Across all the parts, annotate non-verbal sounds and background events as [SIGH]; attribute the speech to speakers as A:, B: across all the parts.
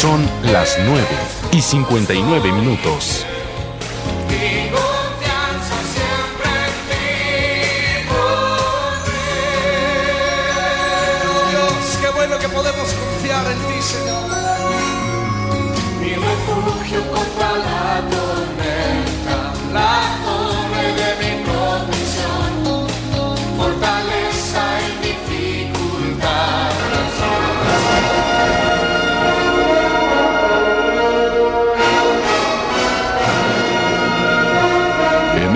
A: Son las 9 y 59 minutos.
B: Dios, qué bueno que podemos confiar en ti, Señor.
C: Mi refugio contra la tormenta, la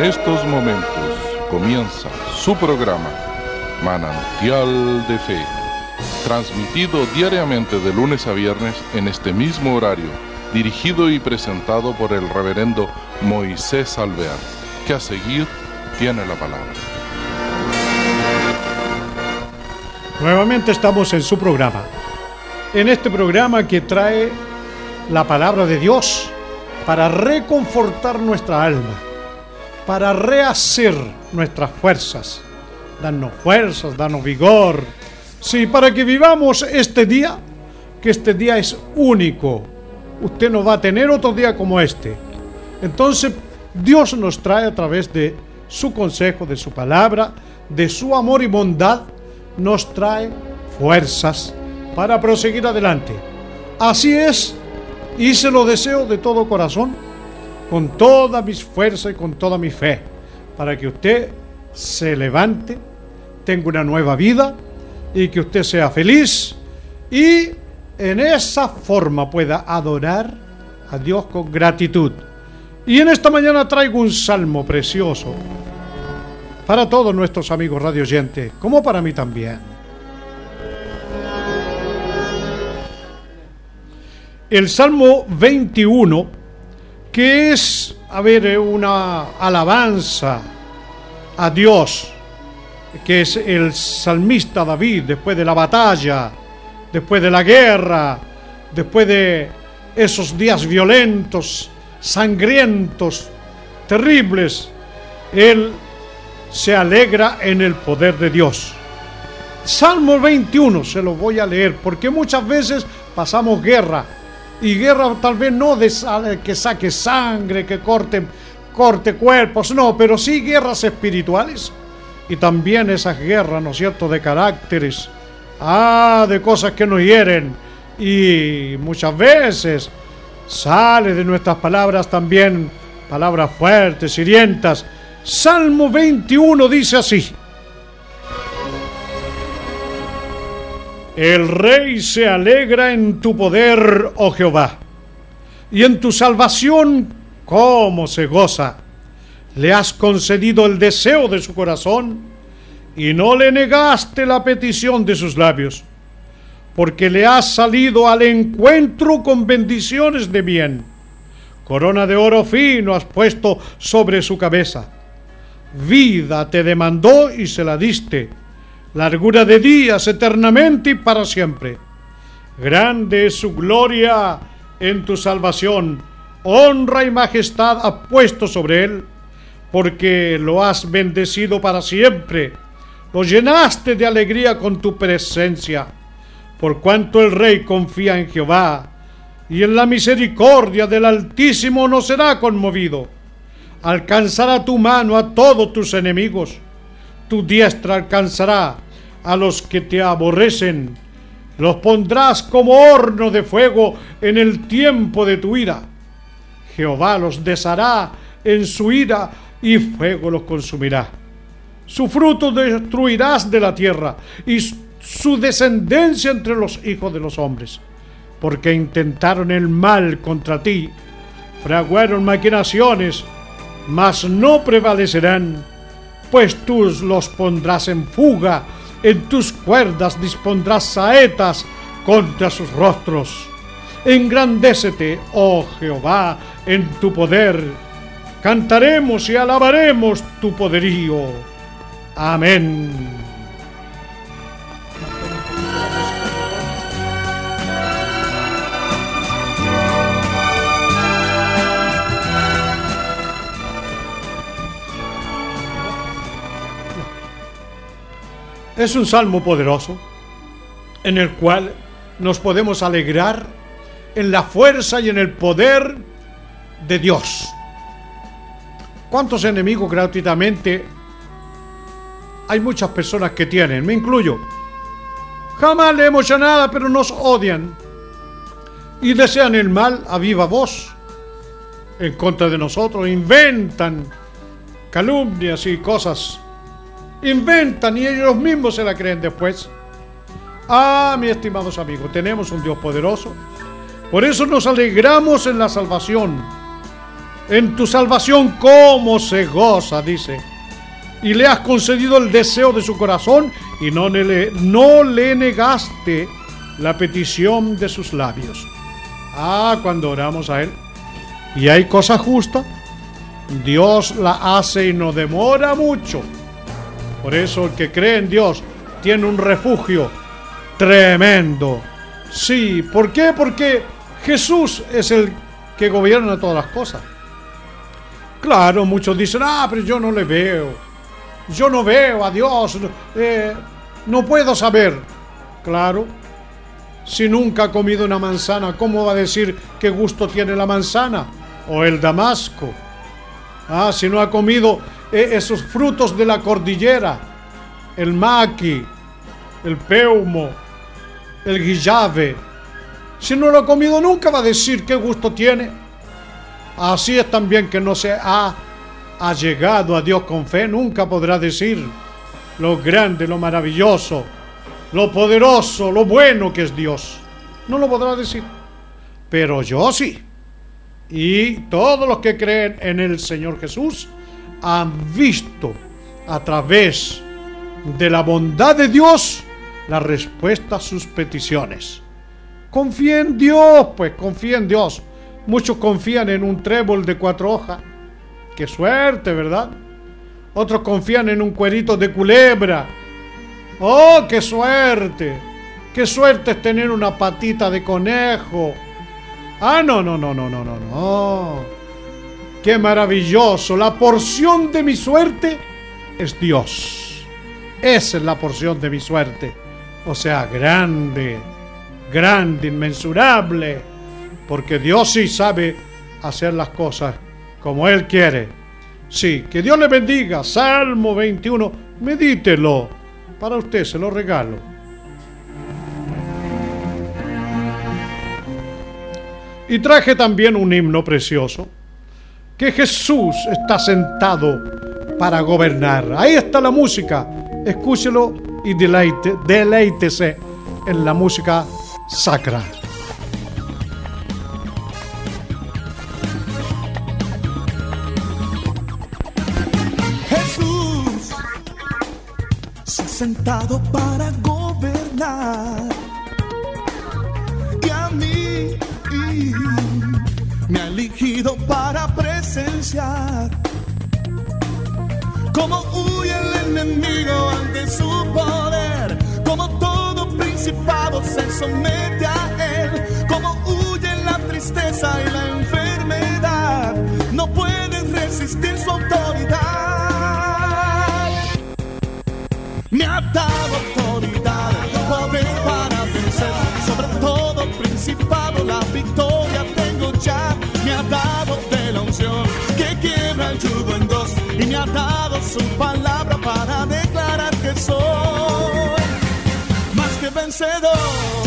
D: estos momentos comienza su programa Manantial de Fe, transmitido diariamente de lunes a viernes en este mismo horario, dirigido y presentado por el reverendo Moisés Alvear, que a seguir tiene la palabra.
E: Nuevamente estamos en su programa. En este programa que trae la palabra de Dios para reconfortar nuestra alma, para rehacer nuestras fuerzas, darnos fuerzas, darnos vigor. Sí, para que vivamos este día, que este día es único. Usted no va a tener otro día como este. Entonces, Dios nos trae a través de su consejo, de su palabra, de su amor y bondad, nos trae fuerzas para proseguir adelante. Así es, y se lo deseo de todo corazón, con toda mis fuerzas y con toda mi fe, para que usted se levante, tenga una nueva vida y que usted sea feliz y en esa forma pueda adorar a Dios con gratitud. Y en esta mañana traigo un salmo precioso para todos nuestros amigos radioyentes, como para mí también. El Salmo 21, que es, a ver, eh, una alabanza a Dios, que es el salmista David después de la batalla, después de la guerra, después de esos días violentos, sangrientos, terribles, él se alegra en el poder de Dios. Salmo 21 se lo voy a leer porque muchas veces pasamos guerra y guerra tal vez no de que saque sangre, que corte, corte cuerpos, no, pero sí guerras espirituales y también esas guerras, ¿no es cierto?, de caracteres, ah, de cosas que nos hieren y muchas veces sale de nuestras palabras también palabras fuertes, hirientas. Salmo 21 dice así. El rey se alegra en tu poder, oh Jehová, y en tu salvación, cómo se goza. Le has concedido el deseo de su corazón y no le negaste la petición de sus labios, porque le has salido al encuentro con bendiciones de bien. Corona de oro fino has puesto sobre su cabeza. Vida te demandó y se la diste largura de días eternamente y para siempre. Grande es su gloria en tu salvación, honra y majestad ha puesto sobre él, porque lo has bendecido para siempre, lo llenaste de alegría con tu presencia, por cuanto el rey confía en Jehová, y en la misericordia del Altísimo no será conmovido. Alcanzará tu mano a todos tus enemigos tu diestra alcanzará a los que te aborrecen, los pondrás como horno de fuego en el tiempo de tu ira. Jehová los deshará en su ira y fuego los consumirá. Su fruto destruirás de la tierra y su descendencia entre los hijos de los hombres, porque intentaron el mal contra ti, fraguaron maquinaciones, mas no prevalecerán pues tú los pondrás en fuga, en tus cuerdas dispondrás saetas contra sus rostros. Engrandécete, oh Jehová, en tu poder. Cantaremos y alabaremos tu poderío. Amén. Es un salmo poderoso en el cual nos podemos alegrar en la fuerza y en el poder de Dios. ¿Cuántos enemigos gratuitamente hay muchas personas que tienen? Me incluyo. Jamás le hemos hecho nada, pero nos odian y desean el mal a viva voz en contra de nosotros. Inventan calumnias y cosas. Inventan y ellos mismos se la creen después. Ah, mis estimados amigos, tenemos un Dios poderoso. Por eso nos alegramos en la salvación. En tu salvación, cómo se goza, dice. Y le has concedido el deseo de su corazón y no le, no le negaste la petición de sus labios. Ah, cuando oramos a Él y hay cosa justa, Dios la hace y no demora mucho. Por eso el que cree en Dios tiene un refugio tremendo. Sí, ¿por qué? Porque Jesús es el que gobierna todas las cosas. Claro, muchos dicen, ah, pero yo no le veo. Yo no veo a Dios. Eh, no puedo saber. Claro, si nunca ha comido una manzana, ¿cómo va a decir qué gusto tiene la manzana? O el damasco. Ah, si no ha comido eh, esos frutos de la cordillera, el maqui, el peumo, el guillave. Si no lo ha comido nunca va a decir qué gusto tiene. Así es también que no se ha, ha llegado a Dios con fe, nunca podrá decir lo grande, lo maravilloso, lo poderoso, lo bueno que es Dios. No lo podrá decir. Pero yo sí. Y todos los que creen en el Señor Jesús han visto a través de la bondad de Dios la respuesta a sus peticiones. Confía en Dios, pues confía en Dios. Muchos confían en un trébol de cuatro hojas. Qué suerte, ¿verdad? Otros confían en un cuerito de culebra ¡Oh, qué suerte! ¡Qué suerte es tener una patita de conejo! Ah, no, no, no, no, no, no, no. ¡Qué maravilloso! La porción de mi suerte es Dios. Esa es la porción de mi suerte. O sea, grande, grande, inmensurable. Porque Dios sí sabe hacer las cosas como Él quiere. Sí, que Dios le bendiga. Salmo 21, medítelo para usted se lo regalo. Y traje también un himno precioso, que Jesús está sentado para gobernar. Ahí está la música. Escúchelo y deleite, deleítese en la música sacra.
F: sentado para cómo huye el enemigo ante su poder, como todo principado se somete a él, como huye la tristeza y la enfermedad, no pueden resistir su autoridad. Me ha dado autoridad, su palabra para declarar que soy más que vencedor.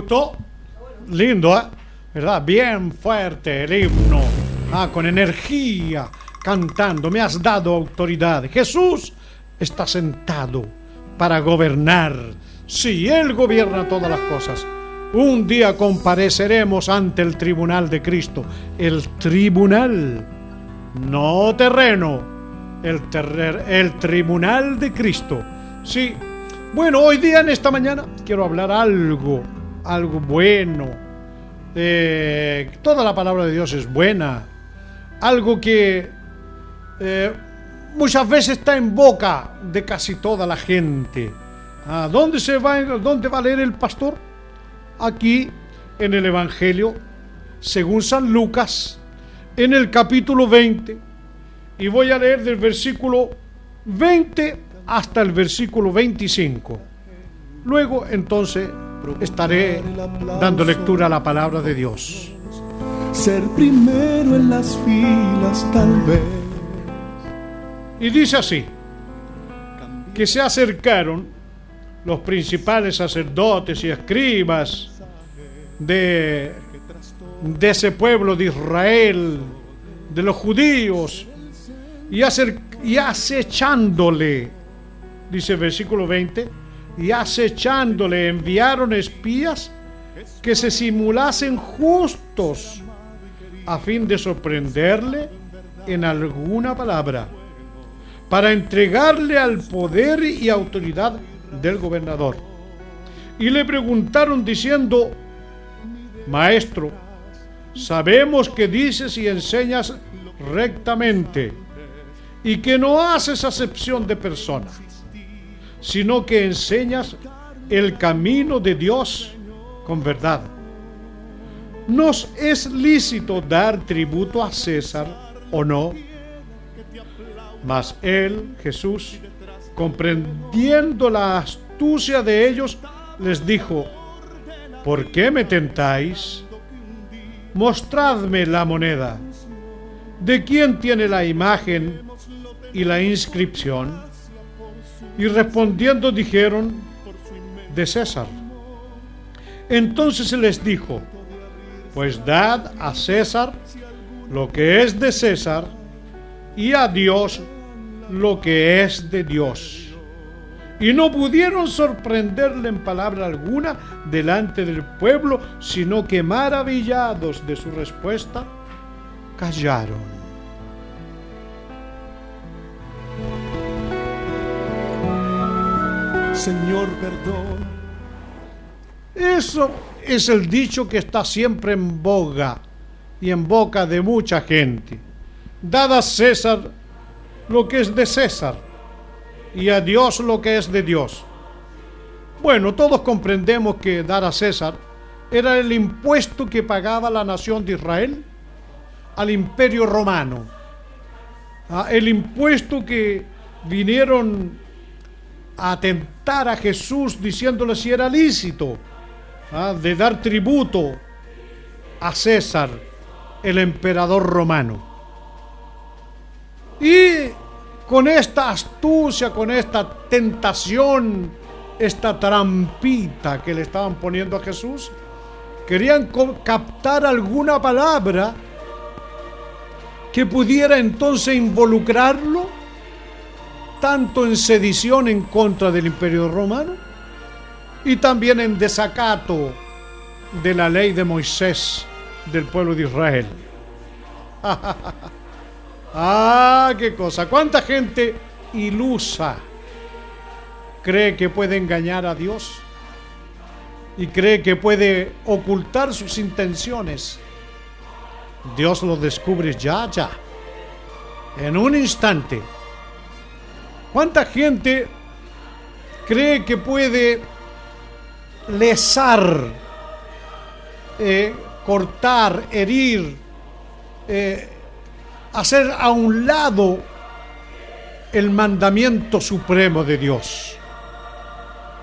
E: Gustó? Lindo, ¿eh? ¿Verdad? Bien fuerte el himno. Ah, con energía, cantando. Me has dado autoridad. Jesús está sentado para gobernar. Sí, Él gobierna todas las cosas. Un día compareceremos ante el tribunal de Cristo. El tribunal, no terreno. El, terrer, el tribunal de Cristo. Sí. Bueno, hoy día en esta mañana quiero hablar algo, algo bueno. Eh, toda la palabra de Dios es buena. Algo que eh, muchas veces está en boca de casi toda la gente. ¿A dónde, se va, ¿Dónde va a leer el pastor? Aquí en el Evangelio, según San Lucas, en el capítulo 20. Y voy a leer del versículo 20 hasta el versículo 25. Luego entonces estaré dando lectura a la palabra de Dios.
F: Ser primero en las filas tal vez.
E: Y dice así, que se acercaron los principales sacerdotes y escribas de, de ese pueblo de Israel, de los judíos, y, acer, y acechándole, dice el versículo 20, y acechándole enviaron espías que se simulasen justos a fin de sorprenderle en alguna palabra, para entregarle al poder y autoridad del gobernador. Y le preguntaron diciendo, Maestro, sabemos que dices y enseñas rectamente y que no haces acepción de personas, sino que enseñas el camino de Dios con verdad. ¿Nos es lícito dar tributo a César o no? Mas él, Jesús, comprendiendo la astucia de ellos, les dijo, ¿por qué me tentáis? Mostradme la moneda. ¿De quién tiene la imagen y la inscripción? Y respondiendo dijeron, de César. Entonces les dijo, pues dad a César lo que es de César y a Dios lo que es de Dios. Y no pudieron sorprenderle en palabra alguna delante del pueblo, sino que maravillados de su respuesta, callaron.
F: Señor, perdón.
E: Eso es el dicho que está siempre en boga y en boca de mucha gente. Dad a César lo que es de César y a Dios lo que es de Dios. Bueno, todos comprendemos que dar a César era el impuesto que pagaba la nación de Israel al imperio romano. Ah, el impuesto que vinieron a a Jesús diciéndole si era lícito ¿ah? de dar tributo a César, el emperador romano. Y con esta astucia, con esta tentación, esta trampita que le estaban poniendo a Jesús, querían captar alguna palabra que pudiera entonces involucrarlo tanto en sedición en contra del imperio romano y también en desacato de la ley de Moisés del pueblo de Israel. [LAUGHS] ah, qué cosa. ¿Cuánta gente ilusa cree que puede engañar a Dios? Y cree que puede ocultar sus intenciones. Dios lo descubre ya, ya. En un instante. ¿Cuánta gente cree que puede lesar, eh, cortar, herir, eh, hacer a un lado el mandamiento supremo de Dios.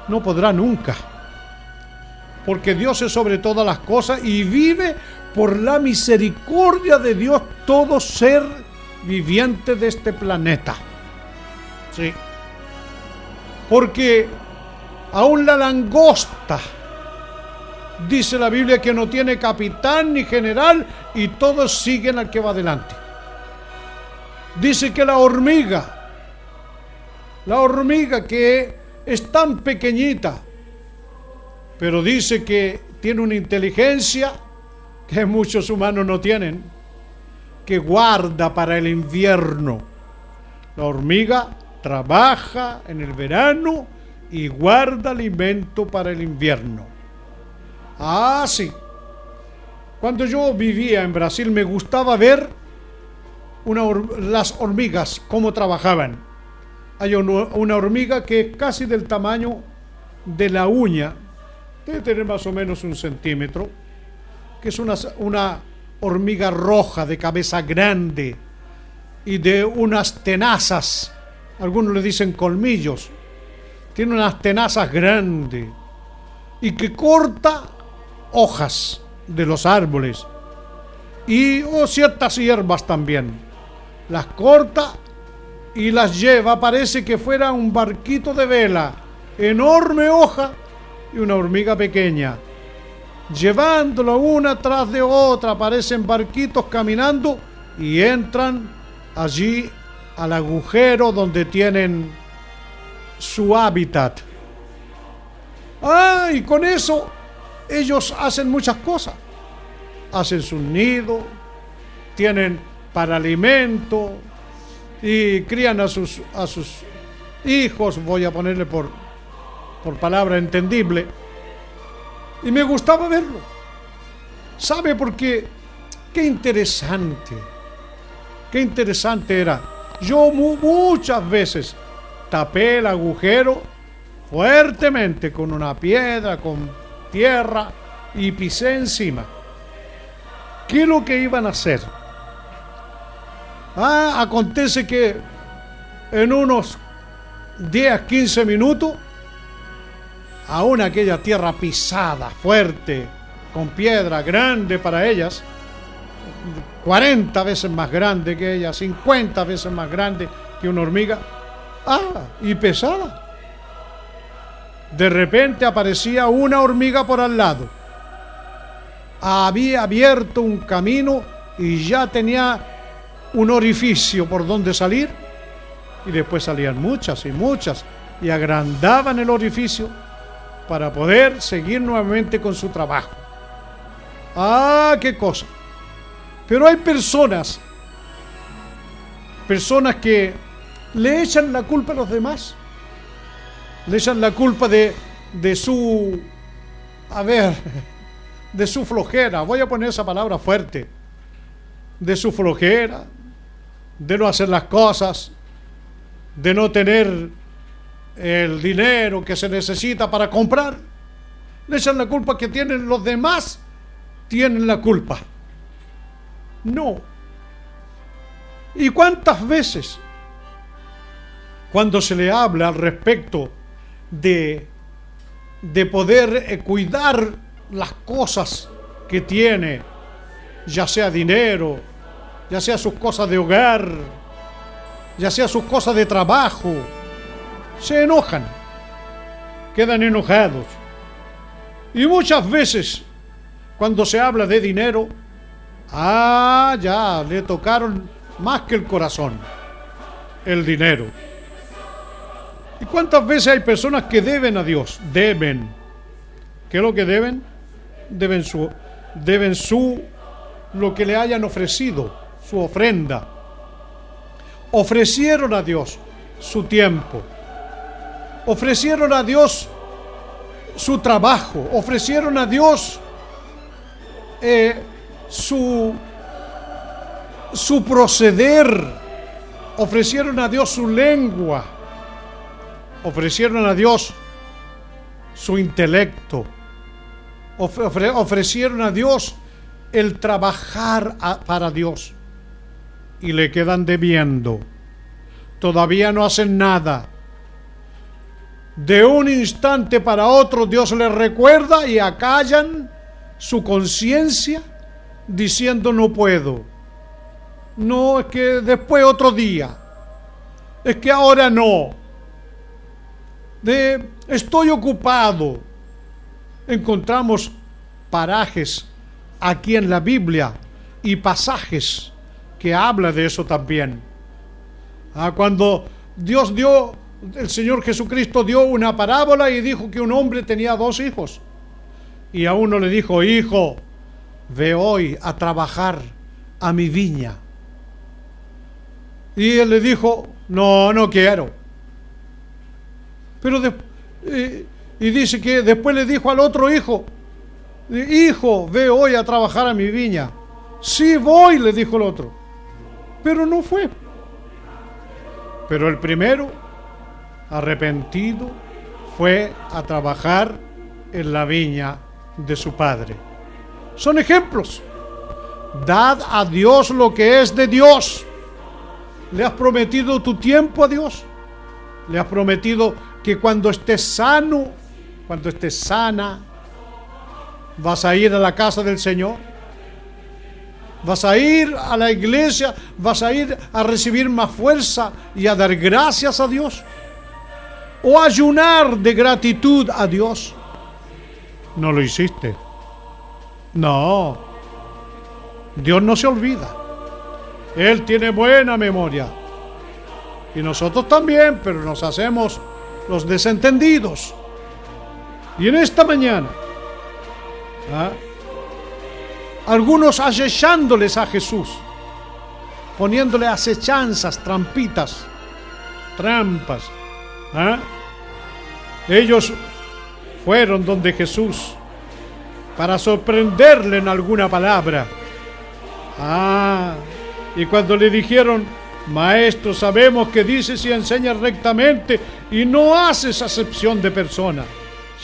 E: No podrá nunca. Porque Dios es sobre todas las cosas y vive por la misericordia de Dios todo ser viviente de este planeta. Sí. Porque aún la langosta Dice la Biblia que no tiene capitán ni general y todos siguen al que va adelante. Dice que la hormiga, la hormiga que es tan pequeñita, pero dice que tiene una inteligencia que muchos humanos no tienen, que guarda para el invierno. La hormiga trabaja en el verano y guarda alimento para el invierno. Ah, sí. Cuando yo vivía en Brasil me gustaba ver las hormigas, cómo trabajaban. Hay una hormiga que es casi del tamaño de la uña, debe tener más o menos un centímetro, que es una, una hormiga roja de cabeza grande y de unas tenazas, algunos le dicen colmillos, tiene unas tenazas grandes y que corta hojas de los árboles y o ciertas hierbas también. Las corta y las lleva, parece que fuera un barquito de vela, enorme hoja y una hormiga pequeña. Llevándolo una tras de otra, aparecen barquitos caminando y entran allí al agujero donde tienen su hábitat. Ah, y con eso ellos hacen muchas cosas. Hacen su nido, tienen para alimento y crían a sus, a sus hijos, voy a ponerle por, por palabra entendible. Y me gustaba verlo. ¿Sabe por qué? Qué interesante. Qué interesante era. Yo muchas veces tapé el agujero fuertemente con una piedra, con tierra y pisé encima. ¿Qué es lo que iban a hacer? Ah, acontece que en unos 10, 15 minutos, aún aquella tierra pisada, fuerte, con piedra grande para ellas, 40 veces más grande que ella, 50 veces más grande que una hormiga, Ah, y pesada. De repente aparecía una hormiga por al lado. Había abierto un camino y ya tenía un orificio por donde salir. Y después salían muchas y muchas y agrandaban el orificio para poder seguir nuevamente con su trabajo. Ah, qué cosa. Pero hay personas, personas que le echan la culpa a los demás. Le echan la culpa de, de su, a ver, de su flojera. Voy a poner esa palabra fuerte. De su flojera, de no hacer las cosas, de no tener el dinero que se necesita para comprar. Le echan la culpa que tienen los demás, tienen la culpa. No. ¿Y cuántas veces cuando se le habla al respecto de, de poder eh, cuidar las cosas que tiene, ya sea dinero, ya sea sus cosas de hogar, ya sea sus cosas de trabajo, se enojan, quedan enojados. Y muchas veces, cuando se habla de dinero, ah, ya, le tocaron más que el corazón, el dinero. ¿Y cuántas veces hay personas que deben a Dios? Deben. ¿Qué es lo que deben? Deben su, deben su, lo que le hayan ofrecido, su ofrenda. Ofrecieron a Dios su tiempo. Ofrecieron a Dios su trabajo. Ofrecieron a Dios eh, su, su proceder. Ofrecieron a Dios su lengua ofrecieron a Dios su intelecto, ofrecieron a Dios el trabajar para Dios y le quedan debiendo. Todavía no hacen nada. De un instante para otro Dios les recuerda y acallan su conciencia diciendo no puedo. No, es que después otro día. Es que ahora no de estoy ocupado. Encontramos parajes aquí en la Biblia y pasajes que habla de eso también. Ah, cuando Dios dio, el Señor Jesucristo dio una parábola y dijo que un hombre tenía dos hijos. Y a uno le dijo, hijo, ve hoy a trabajar a mi viña. Y él le dijo, no, no quiero. Pero y dice que después le dijo al otro hijo, hijo, ve hoy a trabajar a mi viña. Sí voy, le dijo el otro. Pero no fue. Pero el primero, arrepentido, fue a trabajar en la viña de su padre. Son ejemplos. Dad a Dios lo que es de Dios. ¿Le has prometido tu tiempo a Dios? ¿Le has prometido que cuando estés sano, cuando estés sana, vas a ir a la casa del Señor? ¿Vas a ir a la iglesia? ¿Vas a ir a recibir más fuerza y a dar gracias a Dios? ¿O ayunar de gratitud a Dios? No lo hiciste. No. Dios no se olvida. Él tiene buena memoria. Y nosotros también, pero nos hacemos los desentendidos. Y en esta mañana, ¿ah? algunos acechándoles a Jesús, poniéndole acechanzas, trampitas, trampas. ¿ah? Ellos fueron donde Jesús para sorprenderle en alguna palabra. Ah, y cuando le dijeron, Maestro, sabemos que dices y enseñas rectamente y no haces acepción de persona,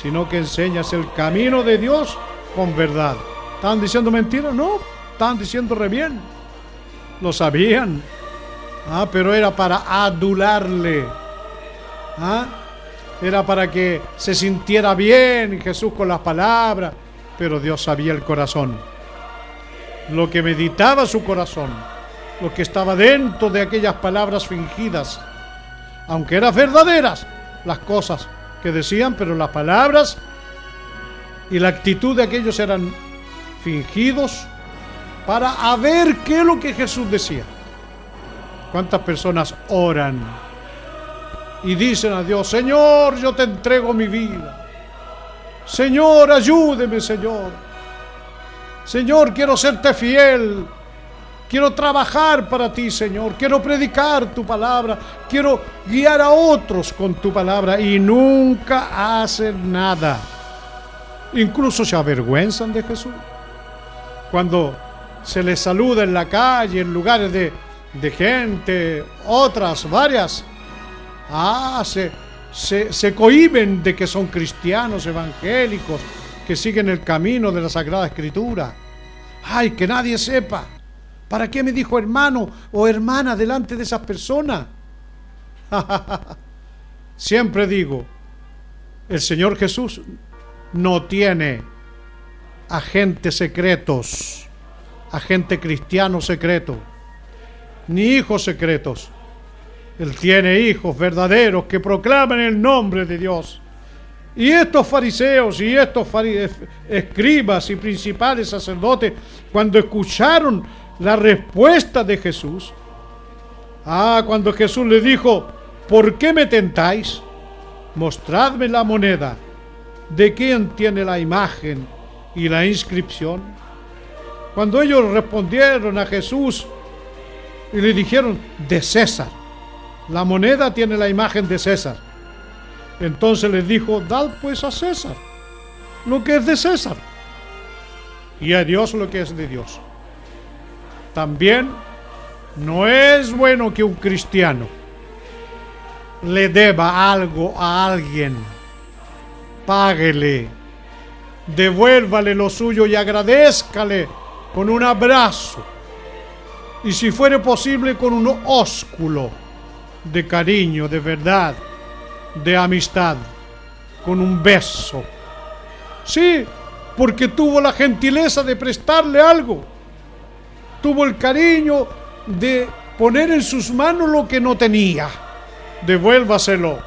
E: sino que enseñas el camino de Dios con verdad. ¿Estaban diciendo mentiras? No, estaban diciendo re bien. Lo sabían. Ah, pero era para adularle. Ah, era para que se sintiera bien Jesús con las palabras. Pero Dios sabía el corazón. Lo que meditaba su corazón lo que estaba dentro de aquellas palabras fingidas, aunque eran verdaderas las cosas que decían, pero las palabras y la actitud de aquellos eran fingidos para ver qué es lo que Jesús decía. ¿Cuántas personas oran y dicen a Dios, Señor, yo te entrego mi vida? Señor, ayúdeme, Señor. Señor, quiero serte fiel. Quiero trabajar para ti, Señor. Quiero predicar tu palabra. Quiero guiar a otros con tu palabra. Y nunca hacen nada. Incluso se avergüenzan de Jesús. Cuando se les saluda en la calle, en lugares de, de gente, otras, varias. Ah, se, se, se cohiben de que son cristianos evangélicos, que siguen el camino de la Sagrada Escritura. Ay, que nadie sepa. ¿Para qué me dijo hermano o hermana delante de esas personas? [LAUGHS] Siempre digo, el Señor Jesús no tiene agentes secretos, agente cristiano secreto, ni hijos secretos. Él tiene hijos verdaderos que proclaman el nombre de Dios. Y estos fariseos y estos escribas y principales sacerdotes, cuando escucharon la respuesta de Jesús. Ah, cuando Jesús le dijo, ¿por qué me tentáis? Mostradme la moneda. ¿De quién tiene la imagen y la inscripción? Cuando ellos respondieron a Jesús y le dijeron, de César. La moneda tiene la imagen de César. Entonces les dijo, dad pues a César lo que es de César y a Dios lo que es de Dios. También no es bueno que un cristiano le deba algo a alguien. Páguele, devuélvale lo suyo y agradezcale con un abrazo. Y si fuere posible con un ósculo de cariño, de verdad, de amistad, con un beso. Sí, porque tuvo la gentileza de prestarle algo tuvo el cariño de poner en sus manos lo que no tenía. Devuélvaselo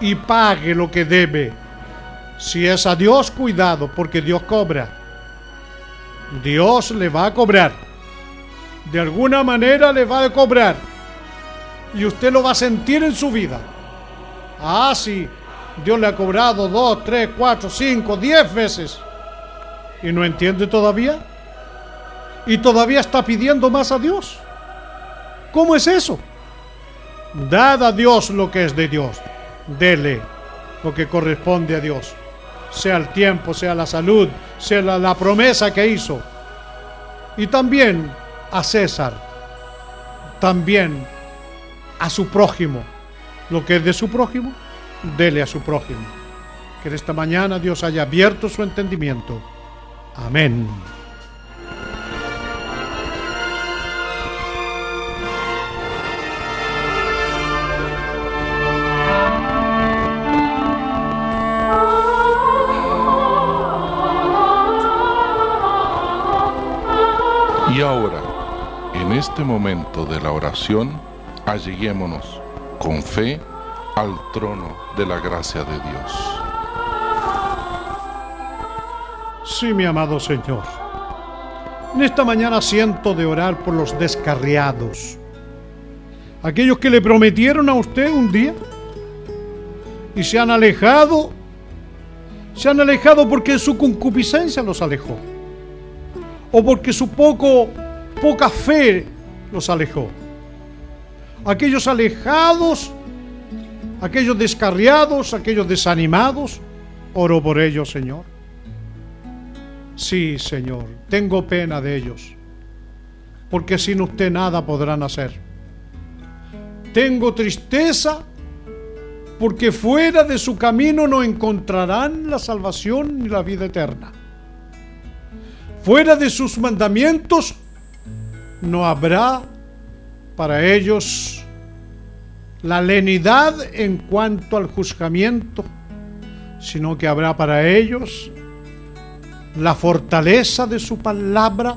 E: y pague lo que debe. Si es a Dios, cuidado, porque Dios cobra. Dios le va a cobrar. De alguna manera le va a cobrar. Y usted lo va a sentir en su vida. Ah, sí. Dios le ha cobrado dos, tres, cuatro, cinco, diez veces. ¿Y no entiende todavía? ¿Y todavía está pidiendo más a Dios? ¿Cómo es eso? Dad a Dios lo que es de Dios. Dele lo que corresponde a Dios. Sea el tiempo, sea la salud, sea la, la promesa que hizo. Y también a César. También a su prójimo. Lo que es de su prójimo, dele a su prójimo. Que en esta mañana Dios haya abierto su entendimiento. Amén.
D: Y ahora, en este momento de la oración, alleguémonos con fe al trono de la gracia de Dios.
E: Sí, mi amado Señor. En esta mañana siento de orar por los descarriados. Aquellos que le prometieron a usted un día y se han alejado. Se han alejado porque su concupiscencia los alejó. O porque su poco, poca fe los alejó. Aquellos alejados, aquellos descarriados, aquellos desanimados, oro por ellos, Señor. Sí, Señor, tengo pena de ellos, porque sin usted nada podrán hacer. Tengo tristeza, porque fuera de su camino no encontrarán la salvación ni la vida eterna. Fuera de sus mandamientos no habrá para ellos la lenidad en cuanto al juzgamiento, sino que habrá para ellos la fortaleza de su palabra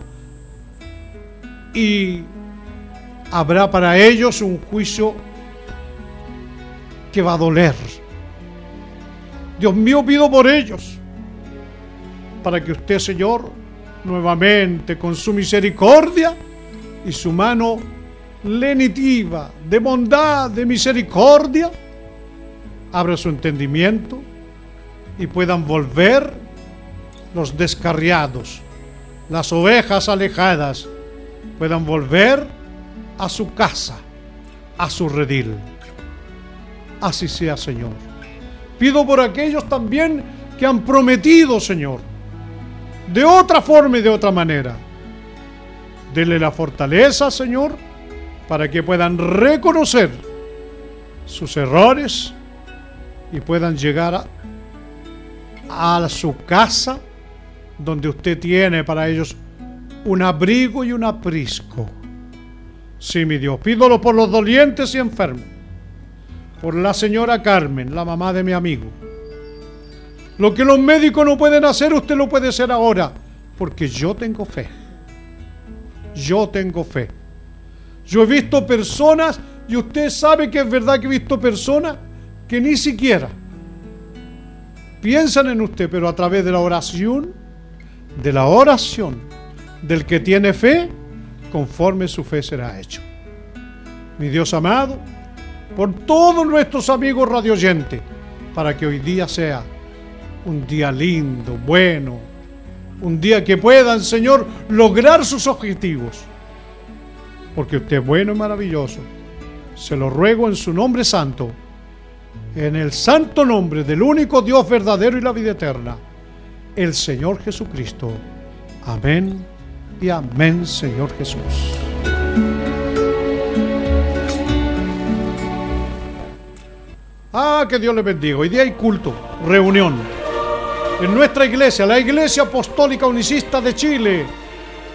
E: y habrá para ellos un juicio que va a doler. Dios mío, pido por ellos, para que usted, Señor, nuevamente con su misericordia y su mano lenitiva, de bondad, de misericordia, abra su entendimiento y puedan volver los descarriados, las ovejas alejadas, puedan volver a su casa, a su redil. Así sea, Señor. Pido por aquellos también que han prometido, Señor, de otra forma y de otra manera. Dele la fortaleza, Señor, para que puedan reconocer sus errores y puedan llegar a, su casa donde usted tiene para ellos un abrigo y un aprisco. Sí, mi Dios, pídolo por los dolientes y enfermos, por la señora Carmen, la mamá de mi amigo. Lo que los médicos no pueden hacer, usted lo puede hacer ahora, porque yo tengo fe. Yo tengo fe. Yo he visto personas, y usted sabe que es verdad que he visto personas que ni siquiera piensan en usted, pero a través de la oración, de la oración del que tiene fe, conforme su fe será hecho. Mi Dios amado, por todos nuestros amigos radioyentes, para que hoy día sea un día lindo, bueno, un día que puedan, Señor, lograr sus objetivos. Porque usted es bueno y maravilloso. Se lo ruego en su nombre santo, en el santo nombre del único Dios verdadero y la vida eterna el Señor Jesucristo. Amén y amén, Señor Jesús. Ah, que Dios le bendiga. Hoy día hay culto, reunión. En nuestra iglesia, la Iglesia Apostólica Unicista de Chile,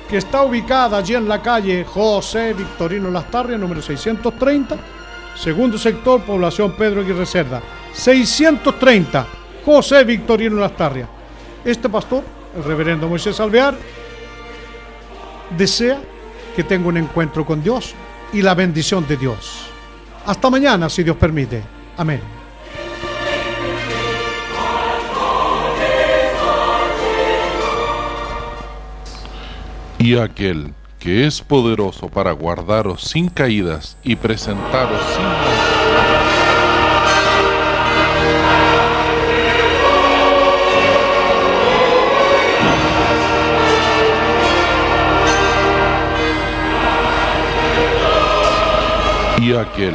E: que está ubicada allí en la calle José Victorino Lastarria, número 630, segundo sector, población Pedro Aguirre Cerda. 630, José Victorino Lastarria. Este pastor, el reverendo Moisés Alvear, desea que tenga un encuentro con Dios y la bendición de Dios. Hasta mañana, si Dios permite. Amén.
D: Y aquel que es poderoso para guardaros sin caídas y presentaros sin y aquel